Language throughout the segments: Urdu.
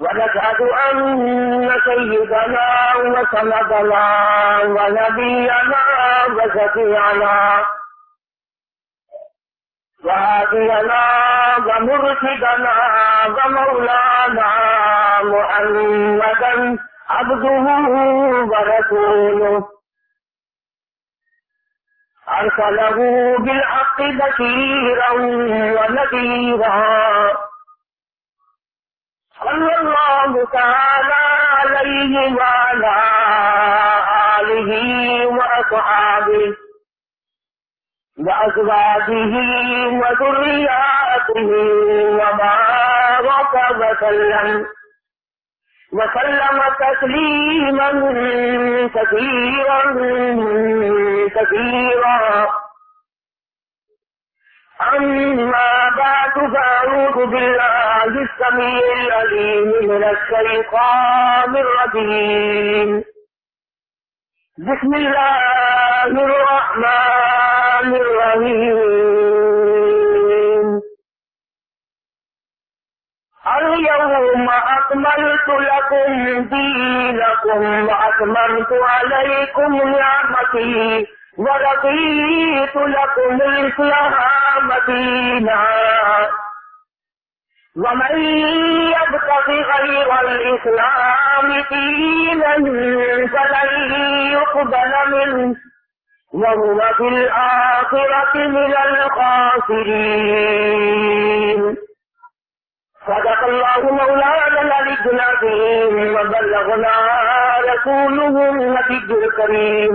ونشهد أن سيدنا وسندنا ونبينا وشفيعنا وهادينا ومرشدنا ومولانا محمدا عبده ورسوله. أرسله بالحق بشيرا ونذيرا. صلى الله تعالى عليه وعلى آله وأصحابه وأزواجه وذرياته وبارك وسلم وسلم تسليما كثيرا كثيرا أما بعد فأعوذ بالله السميع العليم من الشيطان الرجيم. بسم الله الرحمن الرحيم. اليوم أكملت لكم دينكم وأكملت عليكم نعمتي. ورضيت لكم الإسلام دينا. ومن يبتغ غير الإسلام دينا فلن يقبل منه وهو في الآخرة من الخاسرين. صدق الله مولانا العلي العظيم وبلغنا رسوله النبي الكريم.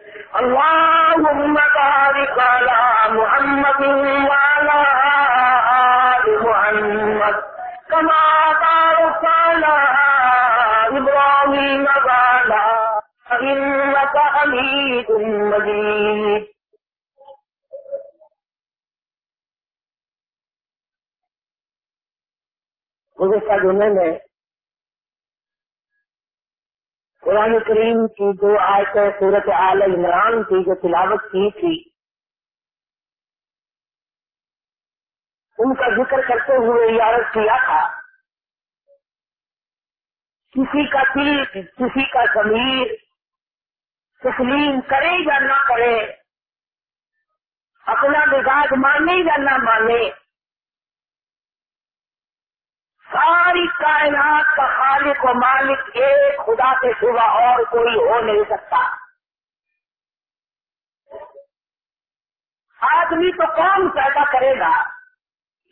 اللهم بارك على محمد وعلى آل محمد. كما باركت على إبراهيم وعلى إنك حميد مجيد. گزشتہ جمعے میں قرآن کریم کی دو آیتیں صورت عال عمران کی جو تلاوت کی تھی۔ ان کا ذکر کرتے ہوئے عرض کیا تھا۔ کسی کا دل، کسی کا ضمیر تسلیم کرے یا نہ کرے، اپنا مزاج مانے یا نہ مانے ساری کائنات کا خالق و مالک ایک خدا کے سوا اور کوئی ہو نہیں سکتا۔ آدمی تو کون پیدا کرے گا؟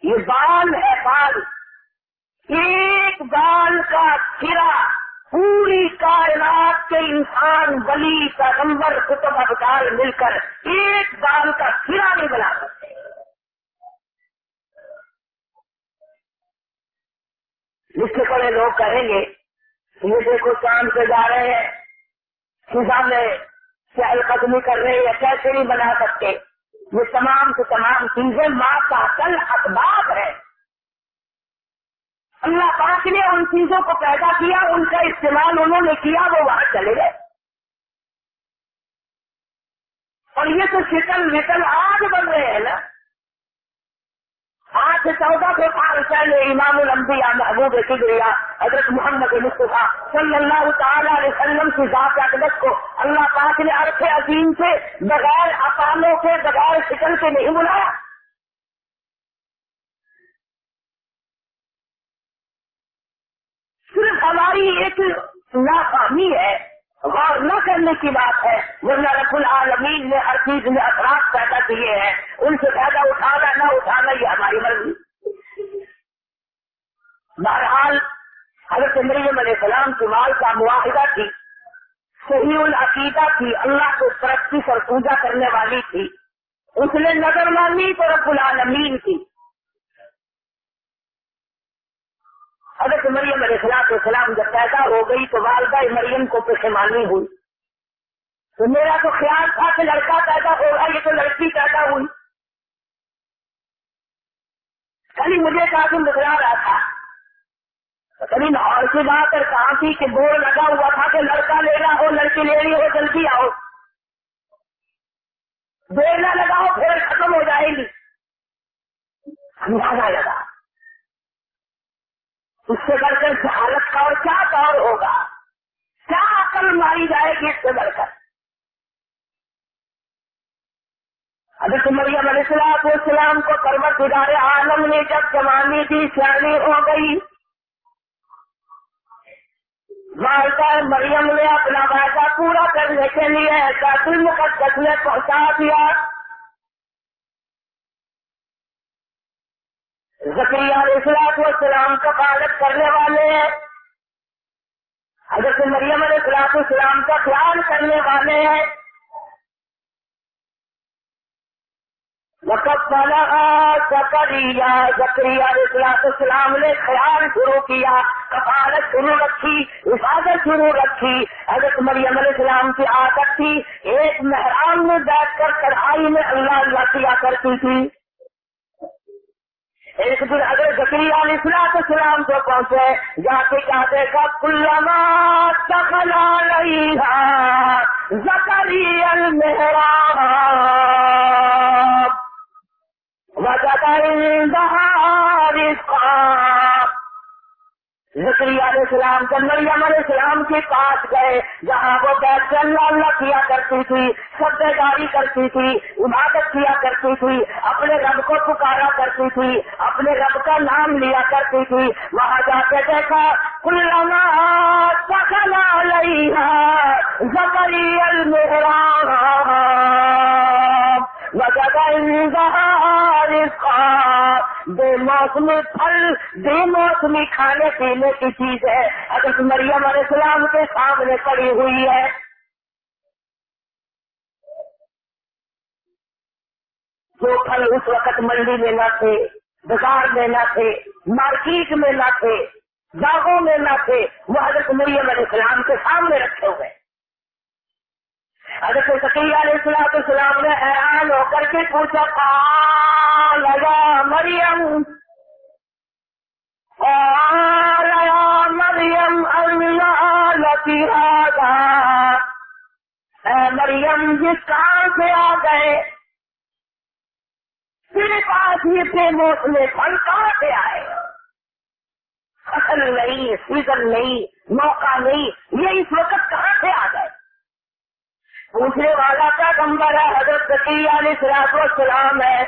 یہ بال ہے بال۔ ایک بال کا سرا پوری کائنات کے انسان بلی پیغمبر کتب ابدال مل کر ایک بال کا سرا نہیں بنا سکتے جس کے بڑے لوگ کہیں گے یہ دیکھو چاند پہ جا رہے ہیں فضا میں چہل قدمی کر رہے ہیں کیسے نہیں بنا سکتے۔ یہ تمام سے تمام چیزیں ماں کا کل اسباب ہے۔ اللہ پاک نے ان چیزوں کو پیدا کیا، ان کا استعمال انہوں نے کیا، وہ وہاں چلے گئے۔ اور یہ تو شکل وکل آج بن رہے ہیں نا۔ آج سے چودہ سو سال پہلے امام الانبیاء محبوب کبریا حضرت محمد مصطفیٰ صلی اللہ تعالیٰ علیہ وسلم کی ذات اقدس کو اللہ پاک نے عرف عظیم سے بغیر اپانوں کے بغیر شکل کے نہیں بلایا۔ صرف ہماری ایک ناکامی ہے۔ غور نہ کرنے کی بات ہے، ورنہ رب العالمین نے ہر چیز میں اثرات پیدا کیے ہیں۔ ان سے فائدہ اٹھانا نہ اٹھانا یہ ہماری مرضی۔ بہرحال، حضرت مریم علیہ السلام کی مال کا معاہدہ تھی۔ صحیح العقیدہ تھی، اللہ کو ترقی اور پوجا کرنے والی تھی۔ اس نے نظر مانی تو رب العالمین کی۔ حضرت مریم علیہ السلام السلام جب پیدا ہو گئی تو والدہ مریم کو پشمانی ہوئی۔ تو میرا تو خیال تھا کہ لڑکا پیدا ہوگا، یہ تو لڑکی پیدا ہوئی۔ کبھی مجھے کافی نکلا رہا تھا۔ کبھی لاہور کی بات اور کہاں تھی کہ بورڈ لگا ہوا تھا کہ لڑکا لینا ہو، لڑکی لینی ہو، جلدی آؤ۔ دیر نہ لگاؤ پھر ختم ہو جائے گی۔ اندازہ لگا۔ اس سے بڑھ کر جہالت کا اور کیا دور ہوگا؟ کیا عقل ماری جائے گی اس سے بڑھ کر؟ حضرت مریم علیہ السلام السلام کو پرمت ادارے عالم نے جب جوانی دی سیانی ہو گئی۔ والدہ مریم نے اپنا وعدہ پورا کرنے کے لیے بیت المقدس میں پہنچا دیا۔ علیہ السلام السلام کا پالک کرنے والے ہیں۔ حضرت مریم علیہ السلام السلام کا خیال کرنے والے ہیں۔ زکریہ زکریہ علیہ السلام نے خیال شروع کیا کفالت شروع رکھی، حفاظت شروع رکھی۔ حضرت مریم علیہ السلام کی عادت تھی، ایک محرام میں بیٹھ کر کڑھائی میں اللہ اللہ کیا کرتی تھی۔ ایک دن اگر زکری علیہ السلام السلام کو پہنچے، جا کے کیا دیکھا کلما سکلا نہیں زکری المحرام علیہ السلام جب مریم علیہ السلام کے پاس گئے، جہاں وہ بیٹھ کے اللہ اللہ کیا کرتی تھی سب داری کرتی تھی، عبادت کیا کرتی تھی، اپنے رب کو پکارا کرتی تھی، اپنے رب کا نام لیا کرتی تھی، وہاں جا کے دیکھا کلنا سکلا زکری المحرام بے موسمی پھل بے موسمی کھانے پینے کی چیز ہے۔ اگر مریم علیہ السلام کے سامنے پڑی ہوئی ہے۔ جو پھل اس وقت منڈی میں نہ تھے، بازار میں نہ تھے، مارکیٹ میں نہ تھے، باغوں میں نہ تھے، وہ حضرت مریم علیہ السلام کے سامنے رکھے ہوئے۔ حضرت سکی علیہ السلام السلام نے حیران ہو کر کے پوچھا لگا مریم مریم اللہ مریم جس کہاں سے آ گئے پھر پاس ہی تھے موسم پھل کہاں سے آئے فصل نہیں سیزن نہیں موقع نہیں یہ اس وقت کہاں سے آ گئے پوچھنے والا کا کمبر ہے حضرت علیہ سلاط السلام ہے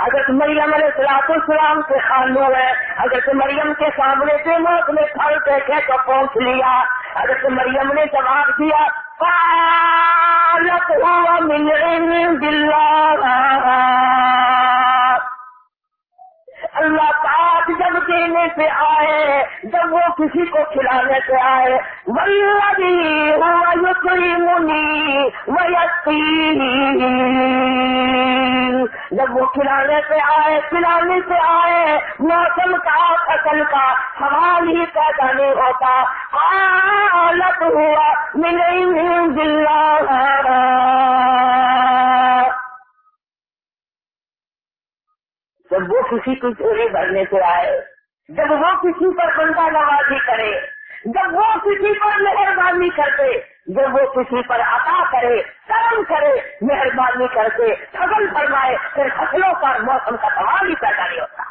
حضرت مریم علیہ السلاط السلام کے خانو ہے، حضرت مریم کے سامنے سے موت اپنے پھل دیکھے تو پہنچ لیا۔ حضرت مریم نے جواب دیا پالت ہوا مل اللہ پاک جب دینے سے آئے، جب وہ کسی کو کھلانے سے آئے ولبی منی جب وہ کھلانے سے آئے، کھلانے سے آئے، موسم کا، فصل کا سوال ہی پیدا نہیں ہوتا۔ حالت ہوا ملے دلہ جب وہ کسی کی چوری بھرنے سے آئے، جب وہ کسی پر بندہ نوازی کرے، جب وہ کسی پر مہربانی کرتے، جب وہ کسی پر عطا کرے، کرم کرے، مہربانی کر کے فصل فرمائے، پھر فصلوں پر موسم کا سوال ہی پیدا نہیں ہوتا۔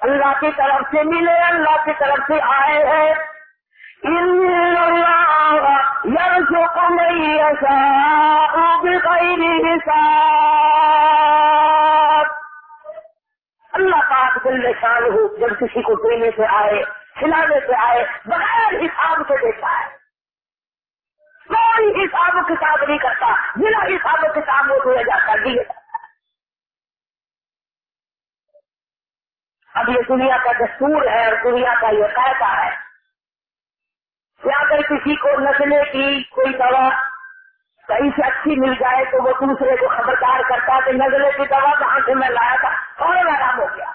اللہ کی طرف سے ملے، اللہ کی طرف سے آئے ہیں۔ يرزق من يشاء حساب۔ اللہ پاک دل شان ہو جب کسی کو دینے سے آئے، کھلانے سے آئے، بغیر حساب سے دیتا ہے۔ کوئی حساب و کتاب نہیں کرتا، بنا حساب و کتاب وہ دیا جاتا دیے اب یہ دنیا کا دستور ہے اور دنیا کا یہ قاعدہ ہے۔ کہ اگر کسی کو نسلے کی کوئی دوا کہیں سے اچھی مل جائے تو وہ دوسرے کو خبردار کرتا کہ نزلے کی دوا کہاں سے میں لایا تھا فوراً آرام ہو گیا؟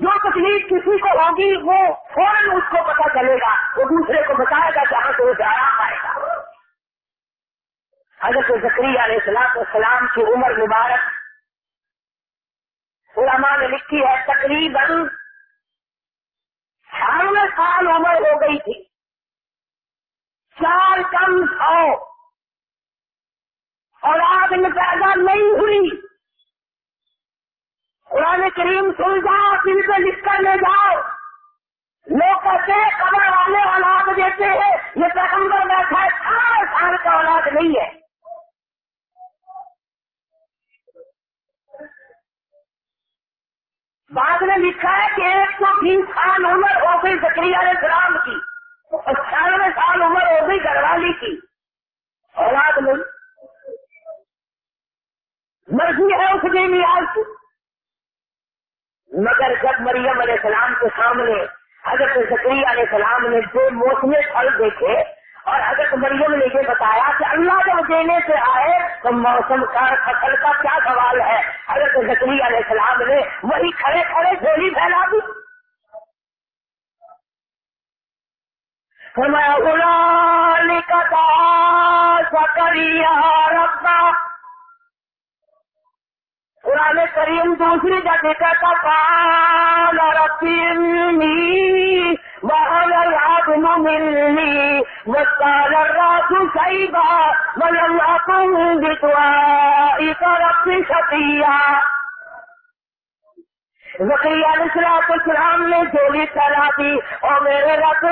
جو تکلیف کسی کو ہوگی، وہ فوراً اس کو پتا چلے گا، وہ دوسرے کو بتائے گا جہاں سے اسے آرام آئے گا حضرت ذکری علیہ السلام السلام کی عمر مبارک، علماء نے لکھی ہے، تقریباً چھیانوے سال عمر ہو گئی تھی۔ چار کم سو اور آدمی پیدا نہیں ہوئی۔ قرآن کریم سن جاؤ دل کو لکھ کر لے جاؤ۔ لوگ کہتے ہیں، قبر والے اولاد دیتے ہیں۔ یہ پیغمبر بیٹھا ہے چار سال کا اولاد نہیں ہے۔ بعد میں لکھا ہے کہ ایک سو تین سال عمر ہو گئی زکری علیہ السلام کی اور چھیانوے سال عمر ہو گئی گھر والی کی۔ اولاد نہیں مرضی ہے اس کی نیاز کی۔ مگر جب مریم علیہ السلام کے سامنے حضرت زکری علیہ السلام نے دو موسمی پھل دیکھے اور حضرت مریم نے یہ بتایا کہ اللہ جب دینے سے آئے تو موسم کا فصل کا کیا سوال ہے؟ حضرت زکری علیہ السلام نے وہی کھڑے کھڑے جھولی پھیلا دی۔ میں قرآن کریم دوسری جگہ کہتا کال ربی وهل العظم مني وقال الراس سيبا ولم أكن بدعائك رب شقيا. علیہ السلام نے جولی چلا دی اور میرے رب،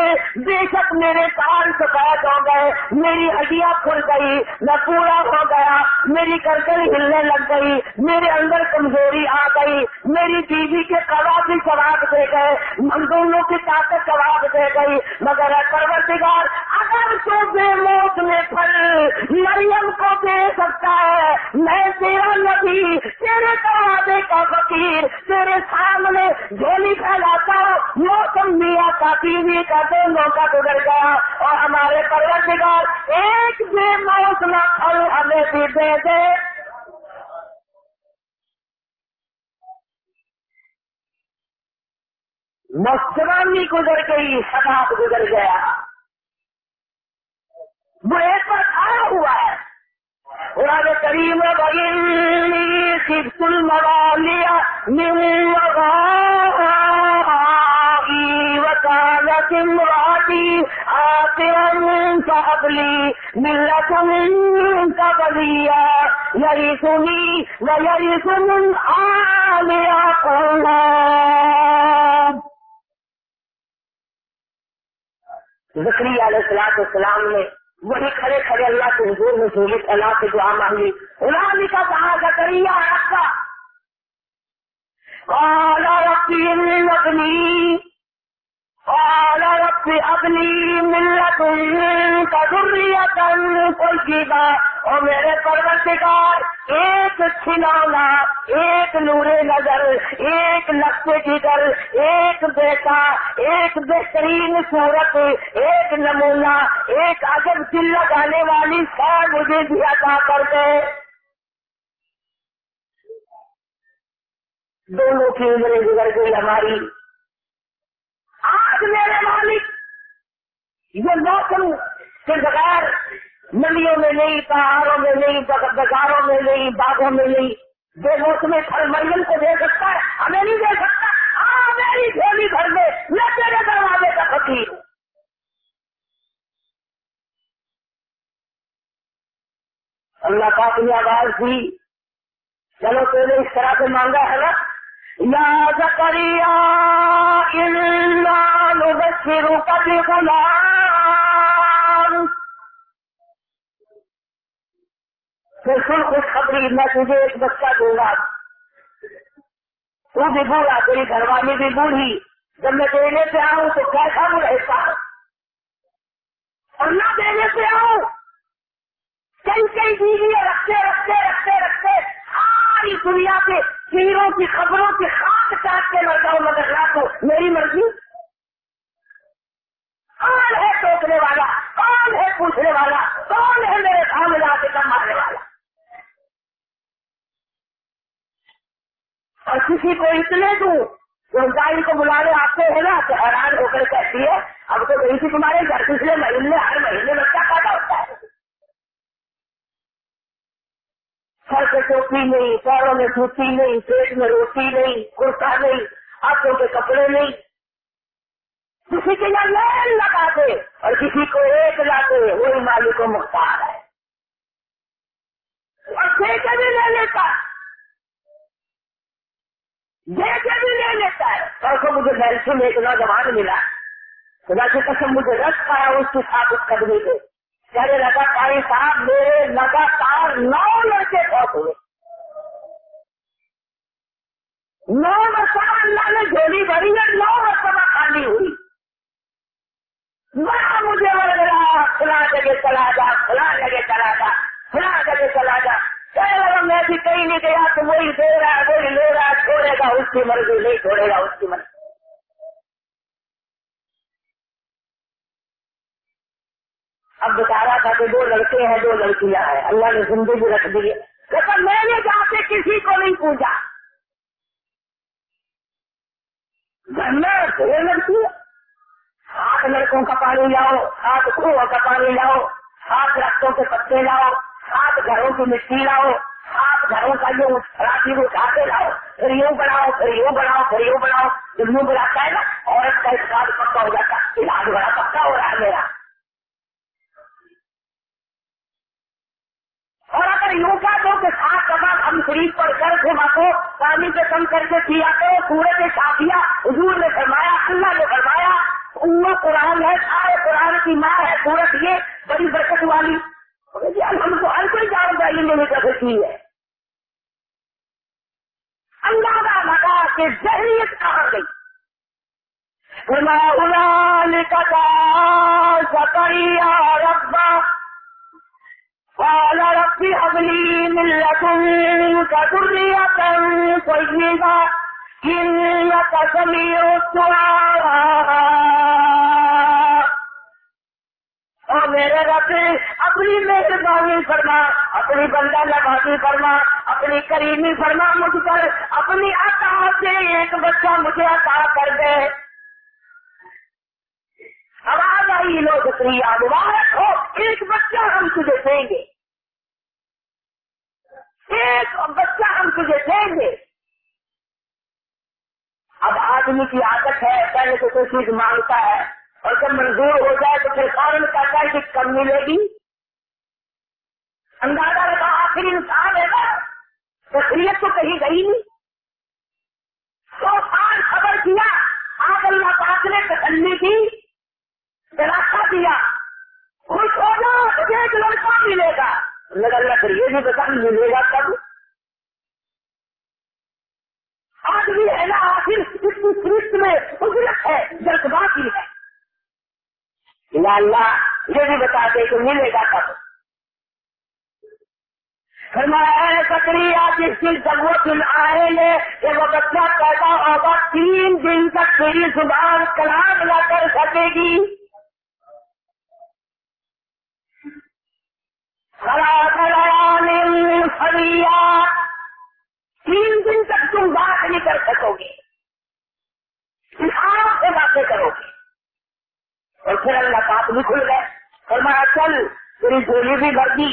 بے شک میرے کان سفید ہو گئے، میری ہڈیاں کھل گئی، میں پورا ہو گیا، میری کرکل ہلنے لگ گئی، میرے اندر کمزوری آ گئی، میری بیوی کے کباب بھی جواب دے گئے مزدوروں کی طاقت جواب دے گئی، مگر پرورتگار اگر تو بے موت میں پھل مریم کو دے سکتا ہے، میں تیرا نبی، تیرے کبابے کا فقیر، تیرے ساتھ سامنے جھولی پھیلاتا، موسم میا کا بیوی کا دونوں کا گزر گیا اور ہمارے پروردگار ایک بھی موسم پھل ہمیں بھی دے دے۔ مسلمانی گزر گئی، شباب گزر گیا۔ وہ ایک پر کھڑا ہوا ہے۔ قرآن کریم وَإِنِّي خِفْتُ الْمَوَالِيَ مِنْ وَرَائِي وَكَانَتِ امْرَأَتِي عَاقِرًا فَهَبْ لِي مِن لَّدُنكَ وَلِيًّا يَرِثُنِي وَيَرِثُ مِنْ آلِ يَعْقُوبَ زکریا علیہ السلام نے وہی کھڑے کھڑے اللہ کے حضور میں سہولت اللہ سے دعا مانگی۔ غلامی کا کہا زکریا آپ کا۔ قال ربي ابني قال رب ابني من لدنك ذرية طيبة اور میرے پروردگار، ایک کھلونا، ایک نور نظر، ایک نقصے جگر، ایک بیٹا، ایک بہترین صورت، ایک نمونہ، ایک عجب دل لگانے والی سا مجھے بھی عطا کر دے۔ دونوں کی عمریں گزر گئی ہماری آج میرے مالک یہ موسم کے بغیر ندیوں میں نہیں، پہاڑوں میں نہیں بازاروں میں نہیں، باغوں میں نہیں، بے موسم پھل مریم کو دے سکتا ہے، ہمیں نہیں دے سکتا۔ ہاں میری جھولی گھر میں میں تیرے دروازے کا فقیر ہوں۔ اللہ پاک نے آواز دی، چلو تو نے اس طرح سے مانگا ہے نا؟ یا زکریا نبشرک بغلام. پھر سن خوشخبری، میں تجھے ایک بچہ دوں گا۔ تو بھی بوڑھا، تیری گھر والی بھی بوڑھی۔ جب میں دینے سے آؤں تو کیسا وہ رہتا اور نہ دینے سے آؤں۔ کئی کئی بیویاں رکھتے رکھتے رکھتے رکھتے ساری دنیا کے چیروں کی خبروں کی خاص کاٹ کے لڑکا ہوں مگر رات میری مرضی؟ کون ہے ٹوکنے والا؟ کون ہے پوچھنے والا؟ کون ہے میرے سامنے آ کے کم مارنے والا؟ اور کسی کو اتنے دوں روزگاری کو بلانے آتے ہیں نا تو حیران ہو کر کہتی ہے، اب تو گئی تھی تمہارے گھر پچھلے مہینے ہر مہینے بچہ پیدا ہوتا ہے؟ سر سے ٹوپی نہیں پیروں میں جوتی نہیں، پیٹ میں روٹی نہیں، کرتا نہیں ہاتھوں کے کپڑے نہیں۔ کسی کے یہاں لائن لگا دے اور کسی کو ایک لاتے وہی مالک کو مختار ہے۔ اور ٹھیکے بھی لے لیتا۔ دے کے بھی لے لیتا ہے۔ پرسوں مجھے بیلسی ایک نوجوان ملا۔ خدا کی قسم مجھے رس پایا اس کے ساتھ اس قدمی کو۔ کہنے لگا صاحب، میرے لگاتار نو لڑکے بہت ہوئے۔ نو مرتبہ اللہ نے جھولی بھری ہے نو مرتبہ خالی ہوئی۔ بڑا مجھے بڑھ رہا فلاں جگہ چلا جا، فلاں جگہ چلا جا، فلاں جگہ چلا جا۔ میں بھی کہیں نہیں گیا تو وہی دے رہا ہے، وہی لے رہا ہے، چھوڑے گا، اس کی مرضی نہیں، چھوڑے گا، اس کی مرضی۔ اب بتا رہا تھا کہ دو لڑکے ہیں، دو لڑکیاں ہیں۔ اللہ نے زندگی رکھ دی لیکن میں نے جا کے کسی کو نہیں پوچھا۔ گھر میں دو لڑکی سات لڑکوں کا پانی لاؤ، سات کنو کا پانی لاؤ، سات رختوں کے پتے لاؤ، سات گھروں کی مٹی لاؤ، سات گھروں کا جو راتی کو اٹھا کے لاؤ۔ پھر یوں بناؤ، پھر یوں بناؤ، پھر یوں بناؤ۔ جب یوں بناتا ہے نا، عورت کا علاج پکا ہو جاتا علاج بڑا پکا ہو رہا ہے میرا۔ اور اگر یوں کا دو کہ سات دفعہ ہم شریف پر کر کے کو پانی سے کم کر کے کیا تو پورے نے کافیا حضور نے فرمایا، اللہ نے فرمایا ان قرآن ہے، سارے قرآن کی ماں ہے، سورت یہ بڑی برکت والی۔ جی، ہم کو ہر کوئی جان یہ میری طرف کی ہے۔ اندازہ لگا کہ ذہنیت کہاں گئی۔ سکڑیا ربا قال رب هب لي من لدنك ذرية طيبة إنك سميع الدعاء. اور میرے رب، اپنی مہربانی فرما، اپنی بندہ لگاتی فرما، اپنی کریمی فرما مجھ پر، اپنی عطا سے ایک بچہ مجھے عطا کر دے۔ آواز آئی لوگ مبارک ہو، ایک بچہ ہم تجھے دیں گے۔ ایک بچہ ہم تجھے دیں گے۔ اب آدمی کی عادت ہے، پہلے تو کوئی چیز مانگتا ہے، اور جب منظور ہو جائے تو پھر کارن کہتا ہے کہ کم ملے گی؟ اندازہ لگا آخر انسان ہے نا۔ تقریب تو کہیں گئی۔ نہیں تو سال خبر کیا، آج اللہ پاک نے تسلی کی۔ راستہ دیا۔ خوش ہو جاؤ تجھے ایک لڑکا ملے گا۔ اللہ اللہ پھر یہ بھی بتا، ملے گا کب؟ آج بھی ہے نا، آخر اس کی میں اجرت ہے، جلد باقی ہے۔ یا اللہ، یہ بھی بتا دے کہ ملے گا کب۔ فرمایا سکری آج اس کی ضرورت آئے گے کہ وہ بچہ پیدا ہوگا، تین دن تک تیری زبان کلام نہ کر سکے گی۔ تین دن تک تم بات نہیں کر سکو گے آپ سے باتیں کرو گے اور پھر اللہ پاک بھی کھل گئے فرمایا چل تیری گولی بھی بھر دی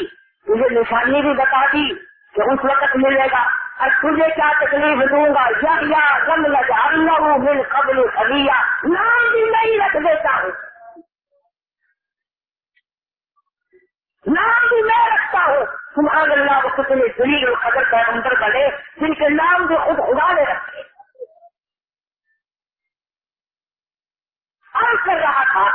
تجھے نشانی بھی بتا دی کہ اس وقت ملے گا اور تجھے کیا تکلیف دوں گا یا رم لگا اللہ قبل خلیا نام بھی نہیں رکھ دیتا ہوں نام بھی میں رکھتا ہوں۔ سبحان اللہ کو کتنے دلیل اور قدر کا اندر بنے، جن کے نام جو خود خدا نے رکھے۔ کر رہا تھا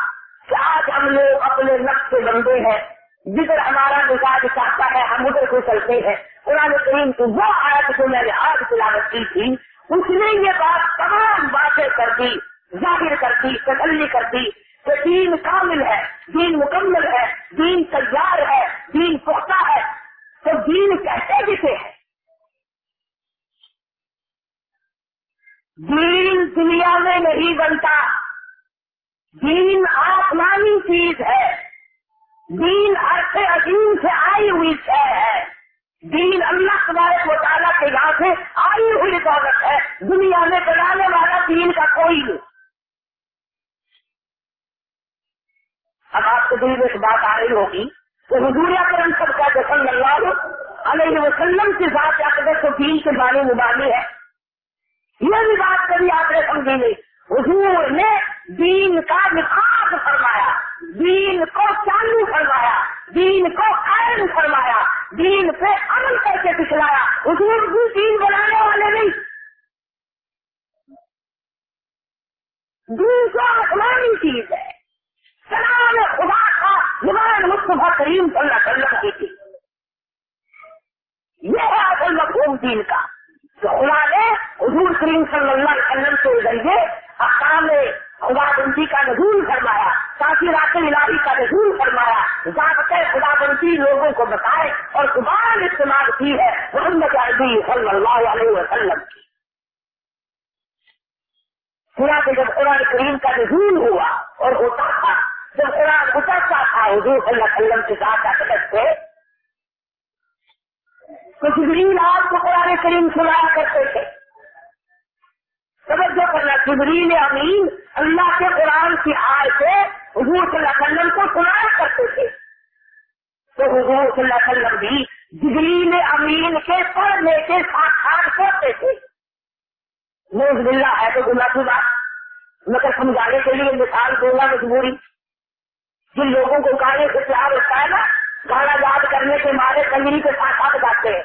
کہ آج ہم لوگ اپنے نقش بندے ہیں۔ جدھر ہمارا مزاج چاہتا ہے، ہم ادھر کو چلتے ہیں۔ قرآن کریم کی وہ آیت جو میں نے آج تلاوت کی تھی، اس نے یہ بات تمام باتیں کر دی، ظاہر کر دی، تسلی کر دی۔ کہ دین کامل ہے، دین مکمل ہے، دین تیار ہے، دین پختہ ہے۔ تو دین کہتے کسے ہے دین دنیا میں نہیں بنتا۔ دین آسمانی چیز ہے۔ دین عرص عظیم سے آئی ہوئی شہ ہے۔ دین اللہ تبارک و تعالیٰ کے یہاں سے آئی ہوئی دولت ہے۔ دنیا میں بنانے والا دین کا کوئی نہیں۔ اب آپ کو دل میں ایک بات آ رہی ہوگی تو حضور کرم سب کا جسم اللہ علیہ وسلم کے ساتھ اقدر تو دین کے بارے مبانی ہے یہ بھی بات کبھی آپ نے سمجھی نہیں۔ حضور نے دین کا نفاذ فرمایا، دین کو چالو فرمایا، دین کو قائم فرمایا، دین پہ عمل کر کے دکھلایا۔ حضور بھی دین بنانے والے نہیں۔ دین کو آسمانی چیز ہے۔ سلام خدا کا زبان مصطفیٰ کریم صلی اللہ علیہ وسلم کی تھی۔ یہ ہے اصل مفہوم دین کا تو خدا نے حضور کریم صلی اللہ علیہ وسلم کے ذریعے احکام خدا بندی کا نظول فرمایا تاکہ رات الہی کا نظول فرمایا۔ ذات خدا بندی لوگوں کو بتائے اور زبان استعمال کی ہے محمد عربی صلی اللہ علیہ وسلم کی۔ سنا کہ جب قرآن کریم کا نظول ہوا اور ہوتا تھا جب قرآن اترتا تھا، حضور صلی اللہ علیہ وسلم کے ساتھ اقدس سے تو جبریل آپ کو قرآن کریم سنایا کرتے تھے۔ توجہ کرنا، جبریل امین اللہ کے قرآن کی آئے سے حضور صلی اللہ علیہ وسلم کو سنایا کرتے تھے۔ تو حضور صلی اللہ علیہ وسلم بھی جبریل امین کے پڑھنے کے ساتھ ساتھ کرتے تھے۔ نوز بلّہ ہے تو گنا کی بات۔ مگر سمجھانے کے لیے مثال دوں گا مجبوری۔ جن لوگوں کو گانے سے پیار ہوتا ہے نا، گانا یاد کرنے کے مارے کنگری کے ساتھ ساتھ گاتے ہیں۔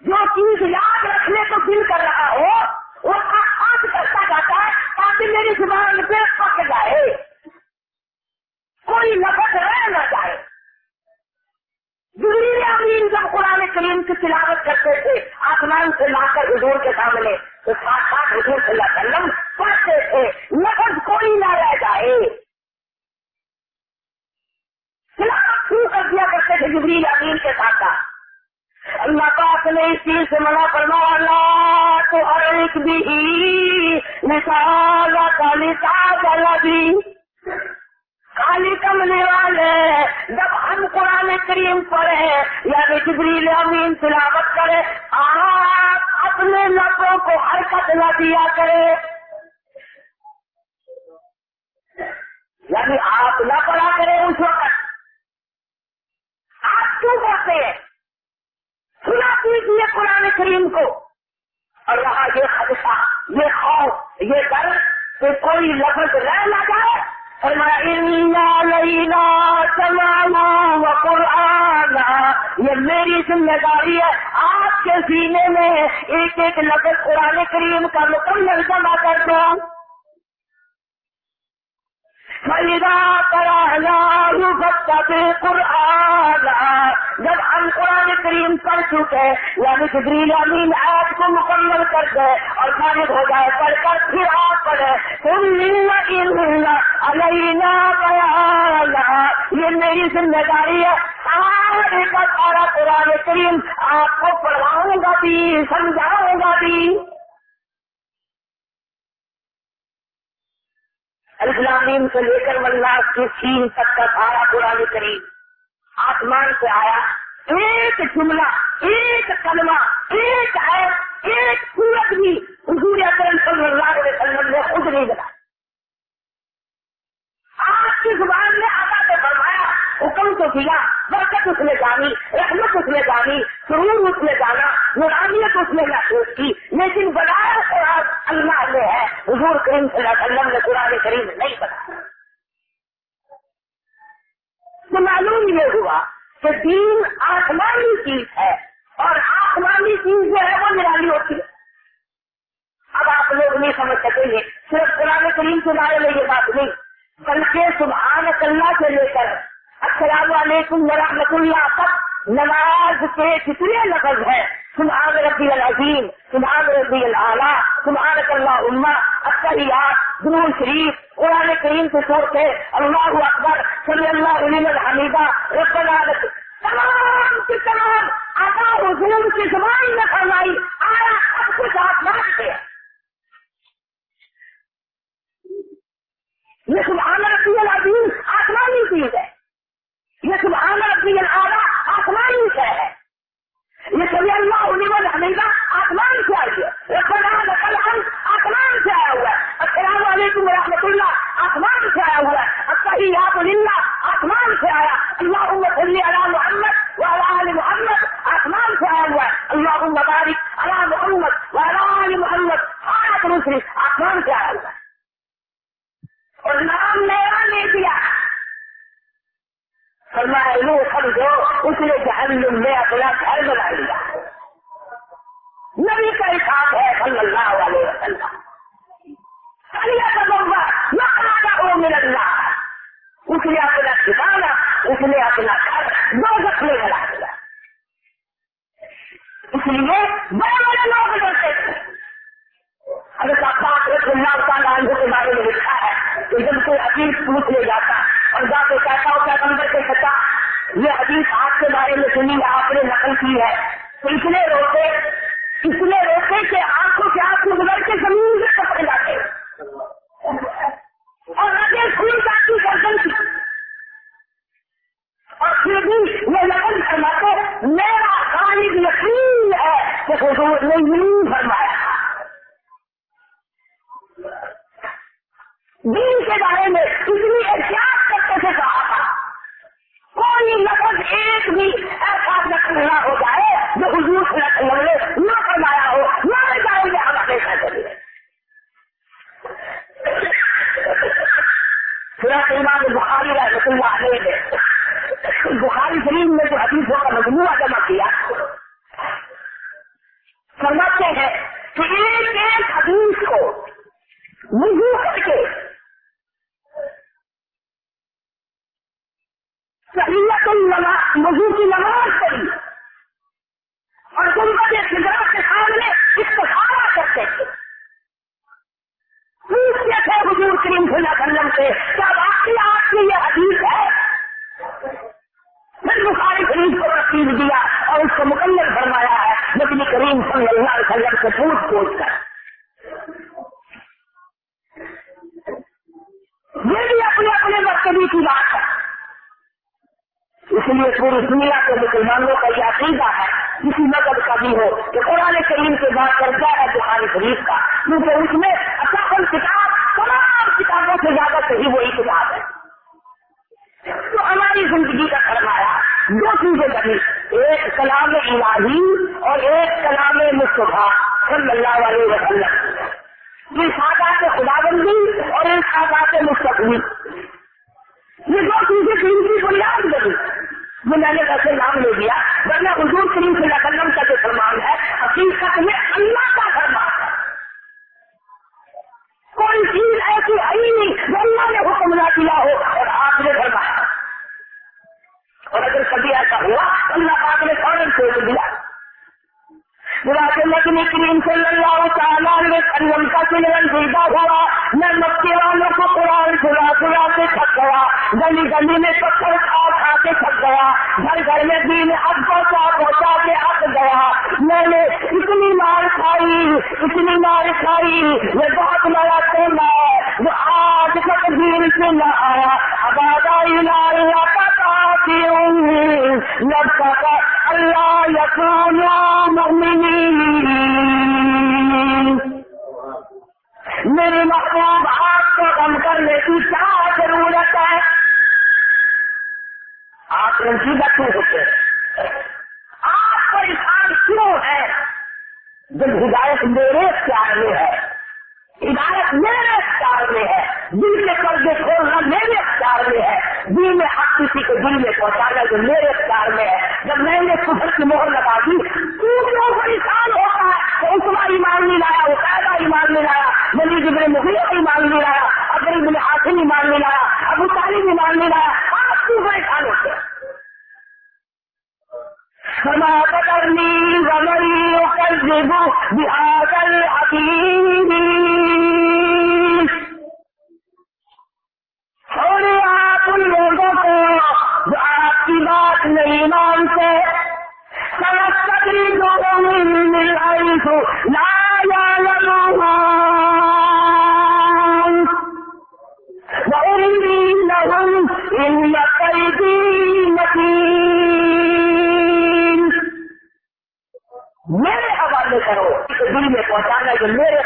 جو چیز یاد رکھنے کو دل کر رہا ہو، وہ آج کرتا جاتا ہے تاکہ میری زبان پہ پک جائے۔ کوئی لفظ رہ نہ جائے۔ جبریل امین جب قرآن کریم کی تلاوت کرتے تھے، آسمان سے لا کر حضور کے سامنے، تو ساتھ ساتھ حضور صلی اللہ علیہ وسلم پڑھتے تھے، لفظ کوئی نہ رہ جائے۔ تلاوت شروع کر دیا کرتے تھے جبریل امین کے ساتھ اللہ پاک نے اس چیز سے منع کرنا والا تو ایک بھی مثال کالی بھی کالی کمنے والے۔ جب ہم قرآن کریم پڑھے یعنی جبریل امین تلاوت کرے، آپ اپنے لبوں کو حرکت نہ دیا کرے۔ یعنی آپ نہ پڑھا کرے اس وقت۔ کیوں کرتے ہیں۔ سنا دیجیے قرآن کریم کو۔ اور رہا یہ خدشہ، یہ خوف، یہ ڈر کہ کوئی لفظ رہ نہ جائے۔ قرآن یہ میری ذمہ داری ہے۔ آپ کے سینے میں ایک ایک لفظ قرآن کریم کا مکمل جمع کر دو قرآن جب ہم قرآن کریم کر چکے یعنی جبریل امین آج کو مکمل کر دے اور فارغ ہو جائے، پڑھ کر پھر آپ پڑھے علینا یہ میری ذمہ داری ہے۔ سارے کا سارا قرآن کریم آپ کو پڑھاؤں گا بھی، سمجھاؤں گا بھی۔ الفلامین سے لے کر ملاس کی چین تک کا سارا قرآن کریم آسمان سے آیا، ایک جملہ، ایک کلمہ، ایک ہے ایک سورت بھی حضور اکرم صلی اللہ علیہ وسلم نے خود نہیں بنا۔ آپ کی زبان میں آتا تو فرمایا، حکم تو دیا، برکت اس نے جانی، رحمت اس نے جانی، سرور اس نے جانا، نورانیت اس نے محسوس کی، لیکن بنایا قرآن اللہ نے ہے حضور کریم صلی اللہ علیہ وسلم نے قرآن کریم نہیں بنایا تو معلوم یہ ہوا کہ دین آسمانی چیز ہے اور آسمانی چیز جو ہے وہ نرالی ہوتی ہے۔ اب آپ لوگ نہیں سمجھ سکیں گے، صرف قرآن کریم کے بارے میں یہ بات نہیں، بلکہ سبحان اللہ سے لے کر السلام علیکم ورحمۃ اللہ تک نماز کے کتنے لفظ ہیں؟ سبحان ربی العظیم، سبحان ربی العلیٰ سبحان اللہ عما اکثریات درون شریف، قرآن کریم سے چھوڑتے اللہ اکبر، صلی اللہ علیہ الحمیدہ ربنا لک تمام کے تمام آتا حضور کی زبان میں فرمائی، آیا سب کچھ آپ مانتے ہیں یہ سبحان ربی العظیم آسمانی چیز ہے۔ یہ سبحان ربی العلیٰ آسمانی شے ہے۔ یہ سبھی اللہ علیہ حمیدہ آسمان سے آئی ہے ربنا لکل حمد آسمان سے آیا ہوا ہے۔ السلام علیکم ورحمۃ اللہ، آسمان سے آیا ہوا ہے۔ التحیات للہ، آسمان سے آیا۔ اللہم صلی علی محمد وعلی آل محمد، آسمان سے آیا ہوا ہے۔ اللہم بارک علی محمد وعلی آل محمد آیات دوسری آسمان سے آیا ہوا ہے۔ اور نام میرا لے دیا فرمایا لو سمجھو اس نے جہنم میں اپنا گھر بنا لیا۔ نبی کا حساب ہے صلی اللہ علیہ وسلم۔ مل اللہ۔ اس نے اپنا ٹھکانا اس نے اپنا گھر دو گھر میں بنا دیا اس لیے بڑے بڑے لوگ ڈرتے تھے۔ اگر بات ایک اللہ تعالیٰ کے بارے میں لکھا ہے تو جب کوئی حدیث پوچھ لے جاتا اور جا کہتا ہو کیا اندر کے سچا یہ حدیث آپ کے بارے میں سنی ہے آپ نے نقل کی ہے۔ تو اتنے روتے اتنے روتے کہ آنکھوں سے آپ کو گزر کے زمین سے پکڑ جاتے اور آگے کھل جاتی گردن کی۔ اور پھر بھی وہ نقل فرماتے میرا غالب یقین ہے کہ حضور نے یوں فرمایا دین کے بارے میں اتنی احتیاط سے کہا تھا، کوئی لفظ ایک بھی ایسا نقل نہ ہو جائے جو حضور صلی اللہ علیہ وسلم نے نہ فرمایا ہو، نہ جائیں گے ہم ہمیشہ کے لیے۔ سورت امام بخاری رحمۃ اللہ علیہ نے بخاری شریف میں جو حدیثوں کا مجموعہ جمع کیا سمجھتے ہیں کہ ایک ایک حدیث کو وضو کر کے صحیحت مزو کی نماز پڑھی اور گنبد خزرا کے سامنے استخارا کرتے۔ تھے پوچھتے تھے حضور کریم صلی اللہ علیہ وسلم سے مار کھائی اتنی میں پہنچانا جو میرے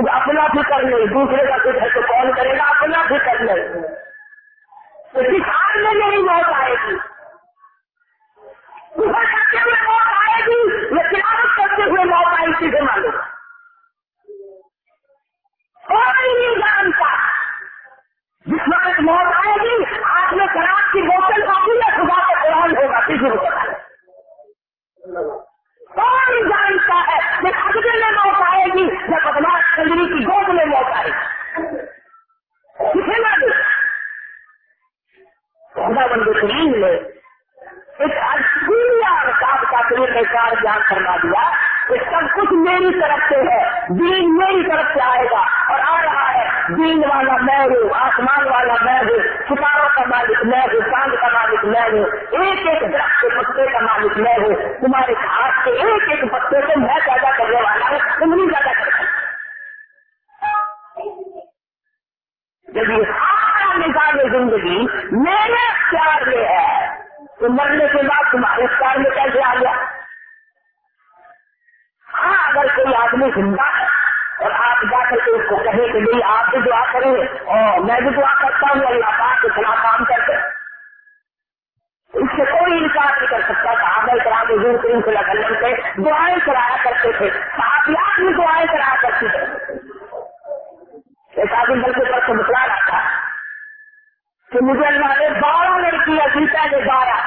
خود اپنا بھی کر دوسرے کا کچھ ہے تو کون کرے گا؟ اپنا بھی کر لے۔ تو کسان میں یہی موت آئے گی صبح ہوئے موت آئے گی یا تلاوت کرتے ہوئے موت آئی تھی سے معلوم۔ کوئی نہیں جانتا۔ جس وقت موت آئے گی، آپ میں شراب کی بوتل ہوگی یا صبح کا قرآن ہوگا، کسی کو پتا نہیں۔ جانتا ہے خطرے میں موت آئے گی، یا بدماش کنجری کی گود میں موت آئے گی۔ کسی نہ دے خدا بند کریم نے ایک دنیا صاحب کا طریقہ کار بیان کروا دیا کہ سب کچھ میری طرف سے ہے، دین میری طرف سے آئے گا۔ اور آ رہا ہے۔ دین والا میں ہوں، آسمان والا میں ہوں، ستاروں کا مالک میں ہوں، چاند کا مالک میں ہوں، ایک ایک درخت کے پتے کا مالک میں ہوں۔ تمہارے ہاتھ کے ایک ایک پتے کو میں پیدا کرنے والا ہوں، تم نہیں پیدا کر جب یہ سارا نظام زندگی میرے اختیار میں ہے، تو مرنے کے بعد تمہارے اختیار میں کیسے آ گیا؟ ہاں اگر کوئی آدمی زندہ ہے اور آپ جا کر کے اس کو کہیں کہ نہیں، آپ بھی دعا کریں اور میں بھی دعا کرتا ہوں، اللہ پاک کے خلاف کام کرتے اس سے کوئی انکار نہیں کر سکتا صحابہ کرام حضور کریم صلی اللہ علیہ وسلم سے دعائیں کرایا کرتے تھے۔ صحابیات بھی دعائیں کرایا کرتے تھے۔ ایک آدمی بلکہ پر سے بتلا رہا تھا کہ مجھے اللہ نے بارہ لڑکیاں دی، پہلے بارہ۔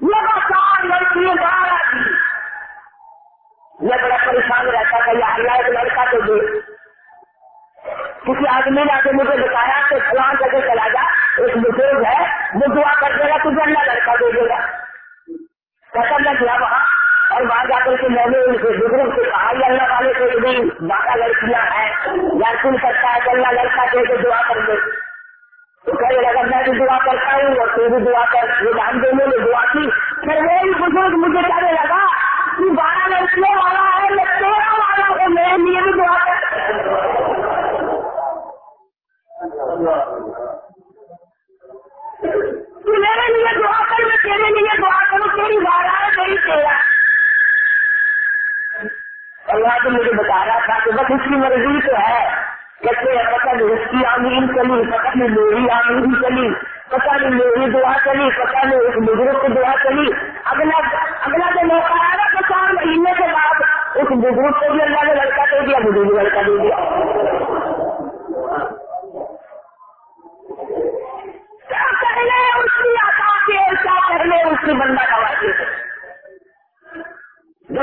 لگاتار لڑکیاں بارہ دی۔ میں بڑا پریشان رہتا تھا، یا اللہ ایک لڑکا تو دے۔ کسی آدمی نے آ کے مجھے بتایا کہ فلان جگہ چلا جا، ایک بزرگ ہے، وہ دعا کر دے گا، تجھے اللہ لڑکا دے دے گا۔ کیسا میں گیا وہاں اور وہاں جا کر کے میں نے ان سے بزرگ سے کہا یا اللہ والے کو بھی بارہ لڑکیاں ہیں۔ یا کل کرتا ہے کہ اللہ لڑکا دے کے دعا کر دے۔ تو کہنے لگا، میں بھی دعا کرتا ہوں اور تو بھی دعا کر۔ یہ دھان دینے میں دعا کی۔ پھر وہی بزرگ مجھے کہنے لگا کہ بارہ لڑکیوں والا ہے میں تیرہ والا ہوں میرے لیے بھی دعا کر تو میرے لیے دعا کر، میں تیرے لیے دعا کروں، تیری بارہ ہے میری تیرہ اللہ تو مجھے بتا رہا تھا کہ بس اس کی مرضی تو ہے۔ کہتے ہیں، پتہ نہیں، اس کی آمین چلی، پتہ نہیں، میری آمین چلی، پتہ نہیں، میری دعا چلی، پتہ نہیں، اس بزرگ کی دعا چلی۔ اگلا اگلا جو موقع آیا چار مہینے کے بعد اس بزرگ کو بھی اللہ نے لڑکا دے دیا مجھے بھی لڑکا دے دیا۔ پہلے اس کی کے اس کی بندہ کا واقعی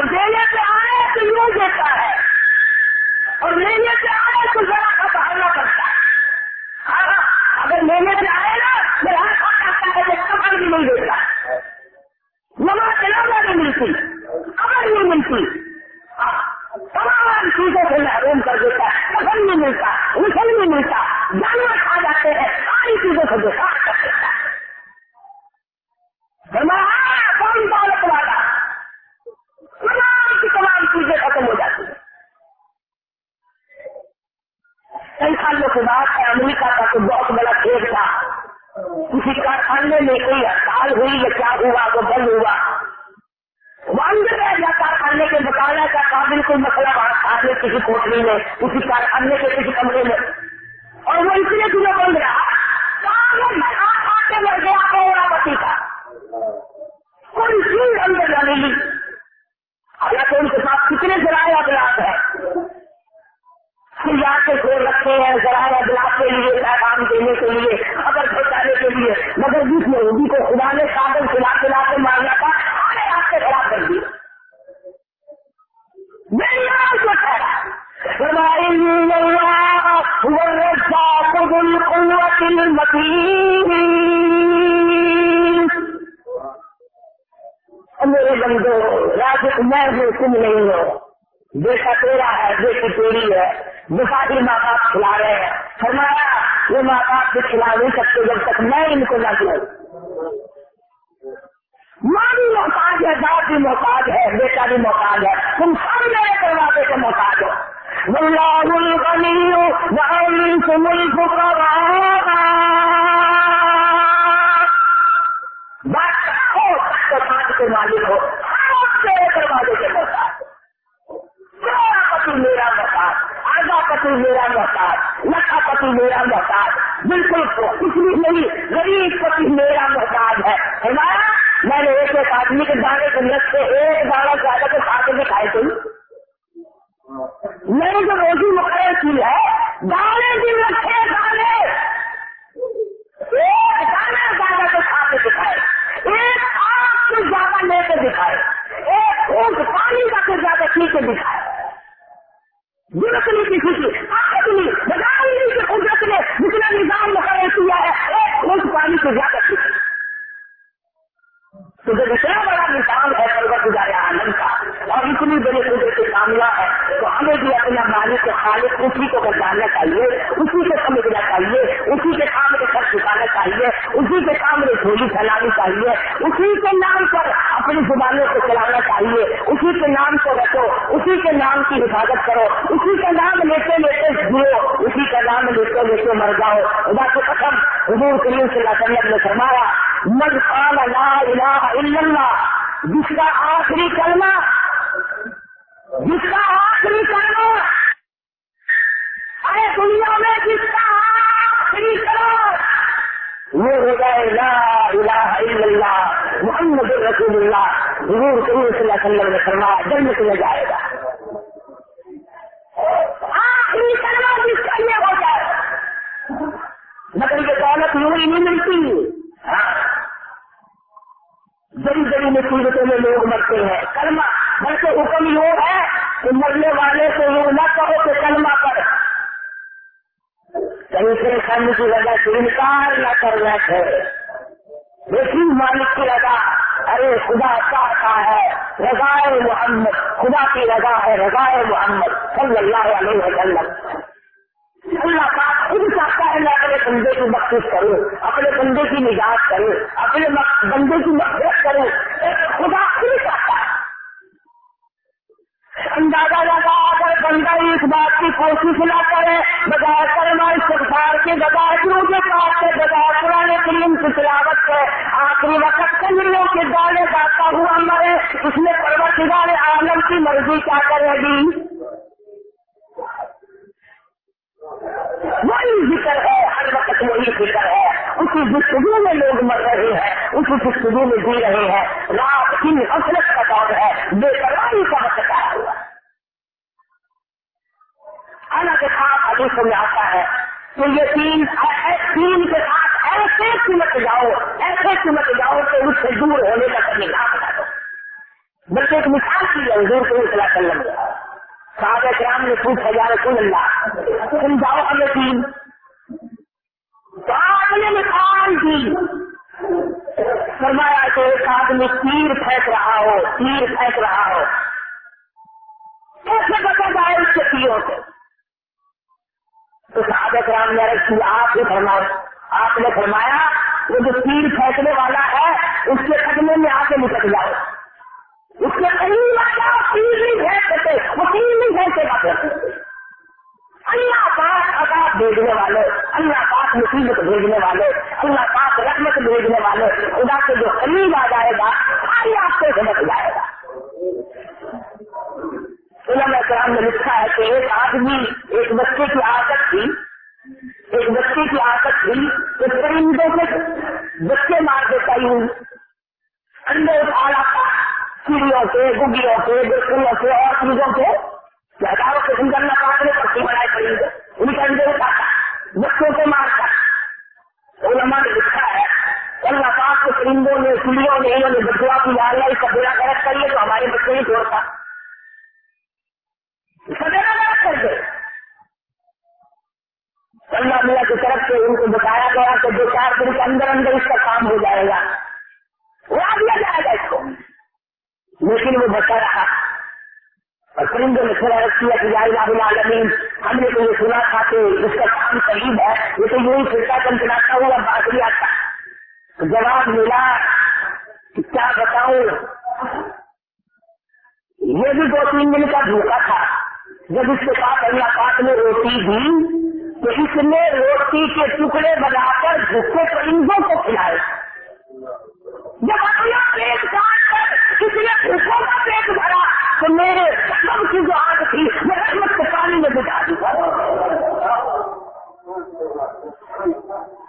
دینے آئے تو یوں دیتا ہے۔ اور لینے پہ آئے تو ذرا کا کرتا ہے۔ ہاں، اگر لینے سے آئے نا میرا ہاتھ آتا ہے تو دیتا۔ نماز ملتی۔ خبر نہیں ملتی۔ تمام چیزوں سے محروم کر دیتا ہے پسند نہیں ملتا، غسل نہیں ملتا، جانور کھا جاتے ہیں، ساری چیزوں کو بےکار کر دیتا ہے۔ ہاں، کون دولت والا؟ تمام کی تمام چیزیں ختم ہو جاتی ہیں۔ کئی سالوں کے بعد ہے، امریکہ کا تو بہت بڑا کھیل تھا۔ کسی کارخانے میں کوئی ہڑتال ہوئی یا کیا ہوا، وہ بند ہوا۔ بالکل کا قابل کوئی مسئلہ باہر میں کسی کوٹری میں، کسی کارخانے کے کسی کمرے میں۔ اور وہ اس لیے تجھے بند رہا مر گیا؟ ان کو نہ دوں ماں بھی محتاج ہے باپ بھی محتاج ہے، بیٹا بھی محتاج ہے۔ تم سب میرے دروازے کے محتاج ہو۔ واللہ الغنی وانتم الفقراء نہیں غریب پتی میرا محتاج ہے۔ میں نے ایک ایک آدمی کے دانے کے لگ سے ایک دانا زیادہ کے کھا میں کھائے تھے میں نے جو روزی مقرر کی ہے دانے بھی رکھے دانے ایک دانا زیادہ کے کھا کے دکھائے ایک آگ سے زیادہ لے کے دکھائے ایک اونٹ پانی کا سے زیادہ پی کے دکھائے ضرورت نہیں کسی کی طاقت نہیں بجائے نہیں کہ قدرت نے جتنا نظام مقرر کیا ہے ایک اونٹ پانی سے زیادہ پی تو جب اتنا بڑا نظام ہے سرور گزارے آنند کا اور اتنی بڑی قدرت کامیاب ہے تو ہمیں بھی اپنا مالک کے خالق اسی کو بچانا چاہیے اسی کو سمجھنا چاہیے اسی کے سامنے سر چکانا چاہیے اسی کے سامنے جھولی پھیلانی چاہیے اسی کے نام پر اپنی زبانوں کو چلانا چاہیے اسی کے نام کو رکھو اسی کے نام کی حفاظت کرو اسی کا نام لیتے لیتے جیو اسی کا نام لیتے لیتے مر جاؤ خدا کے قسم حضور کریم صلی اللہ علیہ وسلم نے فرمایا من لا الہ الا اللہ۔ جس کا آخری کلمہ جس کا آخری کلمہ ارے دنیا میں جس کا آخری کلمہ وہ ہو گئے لا الہ الا اللہ، محمد رسول اللہ۔ حضور کریم صلی اللہ علیہ وسلم نے فرمایا، جنت میں جائے گا۔ آخری کلمہ جس کا یہ ہو جائے۔ نقل کی دولت یوں ہی نہیں ملتی۔ بڑی بڑی مصیبتوں میں لوگ مرتے ہیں۔ کلمہ بلکہ حکم یوں ہے کہ مرنے والے سے یوں نہ کہو کہ کلمہ پر کہیں سے خن کی وجہ سے انکار نہ کر بیٹھے لیکن مالک کی رضا، ارے خدا چاہتا ہے۔ رضائے محمد، خدا کی رضا ہے رضائے محمد صلی اللہ علیہ وسلم۔ اللہ پاک خود چاہتا ہے اپنے بندے کی مخصوص کروں اپنے بندے کی نجات کروں اپنے بندے کی مقصد کروں خدا خود چاہتا اندازہ لگا اگر بندہ اس بات کی کوشش نہ کرے، بغیر کرنا استغفار کے، بغیر شروع کے پاس کے بغیر پرانے کریم کی تلاوت کے، آخری وقت کنجریوں کے دانے گاتا ہوا مرے، اس میں پروتگار عالم کی مرضی کیا کرے گی؟ وہی ذکر ہے۔ وہی ذکر ہے؟ اسی گفتگو میں لوگ مر رہے ہیں اسی گفتگو میں جی رہے ہیں۔ رات کی حسرت کا دور ہے، بے پرواہی کا وقت آیا ہوا۔ اللہ کے ساتھ حدیث میں آتا ہے کہ یہ تین تین کے ساتھ ایسے سمٹ جاؤ، ایسے سمٹ جاؤ کہ اس سے دور ہونے کا کبھی نہ بتا دو۔ بلکہ ایک مثال کی ہے، حضور کو اطلاع کر لیں گے صحابہ کرام نے پوچھا جا رسول اللہ، تم جاؤ ہمیں تین نے مثال دی فرمایا کہ ایک آدمی تیر پھینک رہا ہو، تیر پھینک رہا ہو۔ کیسے بچا جائے اس کے تیروں سے تو صحابہ کرام نے رکھی آپ ہی فرمائے آپ نے فرمایا، وہ جو تیر پھینکنے والا ہے، اس کے قدمے میں آ کے نکل جاؤ۔ اس کے قریب آ جاؤ، تیر نہیں پھینک سکتے وہ تیر نہیں پھینکے گا پھر اللہ پاک عذاب بھیجنے والے، اللہ پاک مصیبت بھیجنے والے، اللہ پاک رحمت بھیجنے والے، خدا سے جو قریب آ جائے گا، ساری آپ سے بچ جائے گا۔ علم کرام نے لکھا ہے کہ ایک آدمی، ایک بچے کی عادت تھی، ایک بچے کی عادت تھی کہ پرندوں سے بچے مار دیتا ہی انڈے اٹھا لاتا چڑیوں سے گگیوں سے بچوں سے، اور چیزوں سے ہزاروں کے اندر نہ کاٹنے پٹی بنائے پرندے ان کے انڈے اٹھاتا بچوں سے مارتا علماء نے لکھا ہے، اللہ پاک کے پرندوں نے چڑیوں نے انہوں نے بچوا کی لایا اس کا بیڑا غلط کریے تو ہمارے بچے نہیں چھوڑتا۔ سجنا غلط کر دے۔ اللہ میاں کی طرف سے ان کو بتایا گیا کہ دو چار دن کے اندر اندر اس کا کام ہو جائے گا۔ اڑا دیا جائے گا اس کو۔ لیکن وہ بچا رہا۔ اور پرندوں نے تھوڑا رکھ کیا کہ یار العالمین، ہم نے تو یہ سنا تھا کہ اس کا کام قریب ہے، یہ تو یہی پھرتا چمچناتا ہوا باقی آتا۔ جواب ملا کہ کیا بتاؤں؟ یہ بھی دو تین دن کا دھوکا تھا۔ جب اس کے پاس اللہ پاک نے روٹی دی، تو اس نے روٹی کے ٹکڑے بنا کر بھوکے پرندوں کو کھلائے۔ جب اپنا پیٹ کاٹ اس نے سونا پیٹ بھرا تو میرے قدم کی جو آگ تھی، میں رحمت کے پانی میں بتا دی۔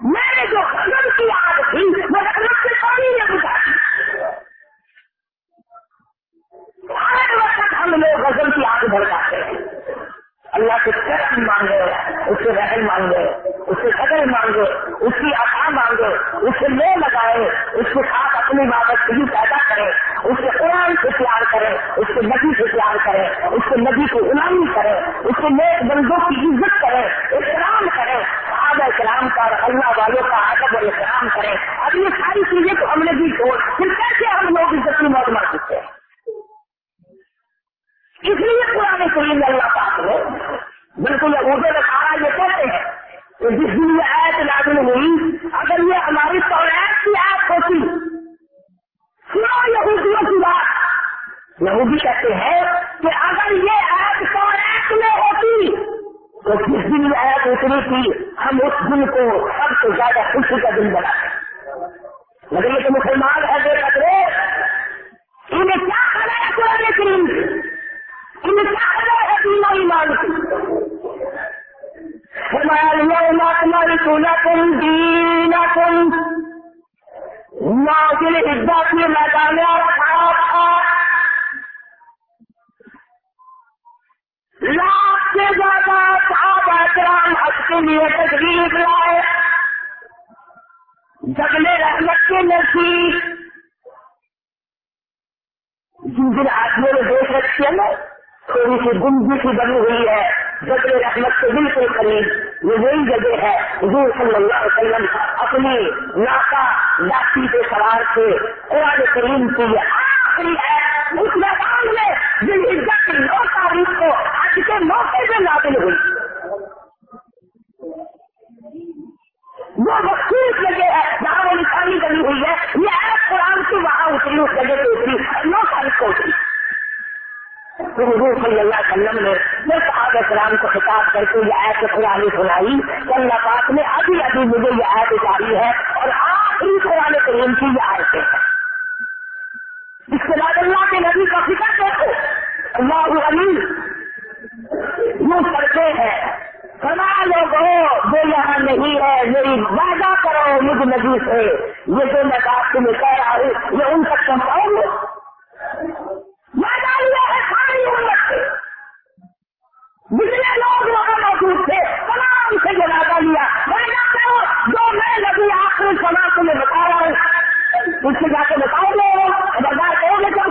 میرے جو قدم کی آگ تھی، میں رحمت کے پانی میں بتا دی۔ ہر وقت ہم لوگ غزل کی آگ بھر جاتے ہیں۔ اللہ سے کرم مانگے اس سے رحم مانگے اس سے قدر مانگے اس کی آخا مانگے اس سے لو لگائے، اس کے ساتھ اپنی بھی پیدا کرے، اس سے قرآن سے پیار کرے، اس کے نبی سے پیار کرے، اس کے نبی کو غلامی کرے، اس کے نیک بندوں کی عزت کرے، احترام کرے آب احترام کر اللہ والوں کا ادب اور احترام کرے۔ اب یہ ساری چیزیں تو ہم نے بھی چھوڑ، پھر کیسے ہم لوگ عزت کی موت مار سکتے ہیں؟ اس لیے پرانے کریم اللہ پاک نے بالکل اردو میں کھانا یہ کہتے ہیں کہ جس دن یہ ایت لاگو ہوئی، اگر یہ ہماری توریت کی ایپ ہوتی سنا یہودیوں کی بات۔ یہودی کہتے ہیں کہ اگر یہ ایپ توریت میں ہوتی، تو جس دن یہ ایپ اتری تھی، ہم اس دن کو سب سے زیادہ خوشی کا دن بناتے مگر یہ تو مسلمان ہے بے قدرے۔ انہیں کیا کرایا قرآن کریم؟ مثل أخلاقكم وإيمانكم كما اليوم أكملت لكم دينكم. ناظر الذات مدانات عاقة لا تزادات عبادة عن الدنيا تدريب لا دخل رحمت کے نصیب جن دن آپ میرے دیکھ رکھے نا تھوڑی سی گنجی سی بنی ہوئی ہے، جگہ رحمت کے بالکل قریب، یہ وہی جگہ ہے حضور صلی اللہ علیہ وسلم اپنی ناکا لاٹھی کے سوار تھے۔ قرآن کریم کی یہ آخری ہے، اس میدان میں جن عزت کی نو تاریخ کو آج کے موقع سے نازل ہوئی۔ وہ مخصوص جگہ ہے، جہاں وہ نشانی بنی ہوئی ہے۔ یہ ہے قرآن کی وہاں اتری اس جگہ پہ اتری نو تاریخ کو اتری۔ تو حضور صلی اللہ علیہ وسلم نے میں صحابہ کرام کو خطاب کر کے یہ ایپ قرآن سنائی کہ اللہ پاک نے ابھی ابھی مجھے یہ ایپ جاری ہے اور آخری قرآن کریم کی یہ آئے ہیں۔ اس کے بعد اللہ کے نبی کا فکر دیکھو۔ اللہ علی یوں کرتے ہیں۔ سنا لوگ ہو جو یہاں نہیں ہے۔ میری وعدہ کرو مجھ نبی سے۔ یہ جو میں بات تمہیں کہہ رہا ہوں، یہ ان تک پہنچاؤں گے جتنے لوگ وہاں موجود تھے تمام سے جنازہ لیا۔ میں جانتا ہوں جو میں نبی آخری سنا، تمہیں بتا رہا ہوں۔ اس سے جا کے بتاؤ گے خبردار کرو گے تم۔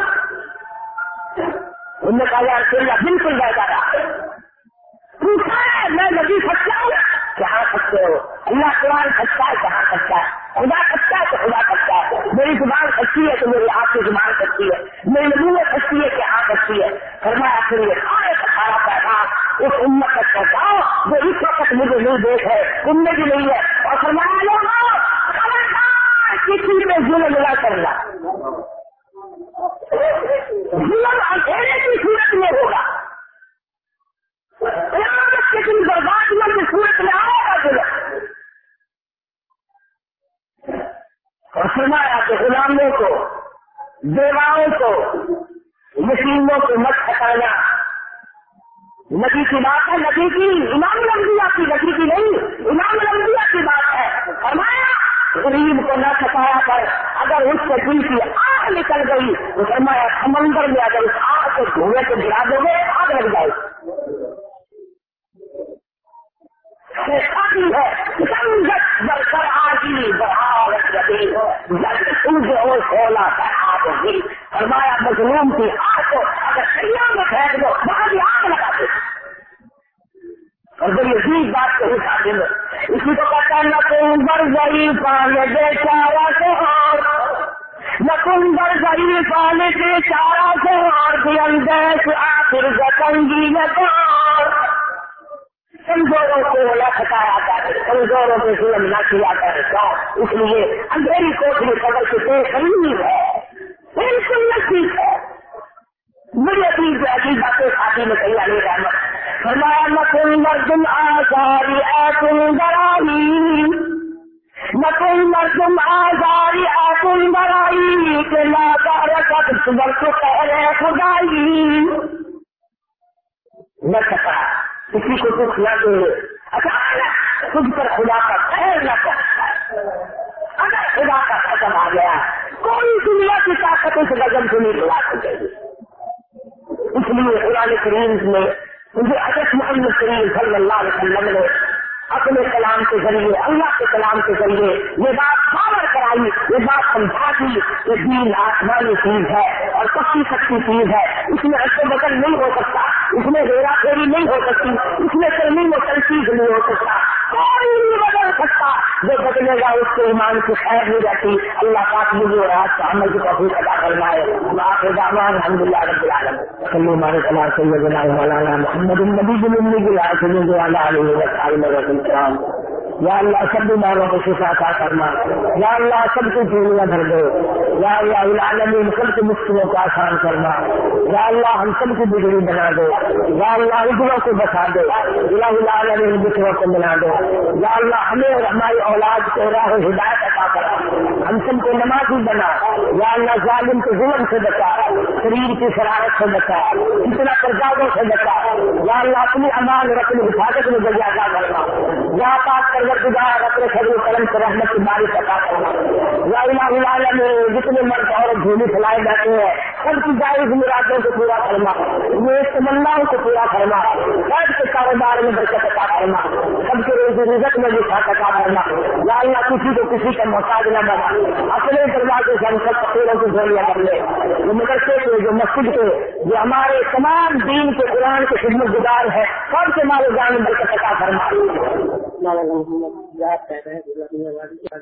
انہوں نے کہا، یار بالکل جائے گا پوچھا ہے، میں نبی سچا ہوں؟ کہاں سچتے ہو؟ اللہ قرآن سچا ہے، کہاں سچا ہے؟ خدا سچا ہے تو خدا سچا ہے۔ میری زبان سچی ہے تو میری آپ کی زبان سچی ہے۔ میری نبوت سچی ہے کہ آپ سچی ہے۔ فرمایا پھر یہ سارے سارا پیغام اس امت تک پہنچاؤ جو اس وقت مجھے نہیں دیکھ ہے تم نے بھی نہیں ہے۔ اور فرمایا لوگوں کسی میں ظلم نہ کرنا۔ ظلم اندھیرے کی صورت میں ہوگا۔ قیامت کے دن کی صورت میں آئے گا ظلم۔ اور فرمایا کہ غلاموں کو بیواؤں کو مسلموں کو مت ہٹانا۔ نبی کی بات ہے، نبی کی امام لمبیا کی نبی کی نہیں، امام لمبیا کی بات ہے۔ فرمایا، غریب کو نہ ستایا کر، اگر اس کے دل کی آگ نکل گئی تو فرمایا، سمندر میں اگر اس آگ کو دھوئے کو گرا دو گے، آگ لگ جائے۔ اللہ کے کلام کے ذریعے یہ بات خبر کرائی، یہ بات سمجھا دی کہ دین آسمانی چیز ہے اور سچی سچی چیز ہے۔ اس میں ایسے بدل نہیں ہو سکتا، اس میں ہیرا پھیری نہیں ہو سکتی، اس میں کرنی میں تنقید نہیں ہو سکتا۔ کوئی نہیں بدل سکتا۔ جو بدلے گا، اس کے ایمان کی خیر نہیں رہتی۔ اللہ پاک مجھے اور آج کا عمل کی توفیق ادا کرنا ہے الحمد للہ رب العالمین۔ ہمارے کلا سیدنا مولانا محمد النبی بن کی رات میں جو اللہ علیہ وسلم یا اللہ سب بیماروں کو شفا عطا فرما۔ یا اللہ سب کی چوریاں بھر دو یا اللہ العالمین سب کی مشکلوں کو آسان کرنا یا اللہ ہم سب کی بگڑی بنا دو یا اللہ اجروں کو بچا دو الہ العالمین بچروں کو ملا دو یا اللہ ہمیں اور ہماری اولاد کو راہ ہدایت عطا کرا ہم سب کو نمازی بنا۔ یا اللہ ظالم کے ظلم سے بچا۔ شریر کی شرارت سے بچا۔ اتنا پرجادوں سے بچا۔ یا اللہ اپنی امان رکھنے حفاظت میں ذریعہ ادا کرنا یا پاک کر گزار اپنے شریر قلم سے رحمت کی بارش عطا کرنا یا الہ العالمین جتنے مرد عورت جھولی پھیلائے جاتے ہیں، سب کی جائز مرادوں کو پورا کرنا یہ تمناؤں کو پورا کرنا سب کے کاروبار میں برکت عطا کرنا سب کے روزی رزق میں بھی عطا کرنا یا اللہ، کسی کو کسی کا محتاج نہ بنا۔ اپنے دروازے سے ہم سب فقیروں کی ذریعہ کر لے جو مدرسے کے، جو مسجد کے، جو ہمارے تمام دین کے قرآن کے خدمت گزار ہے سب کے مارے جان برکت عطا کرنا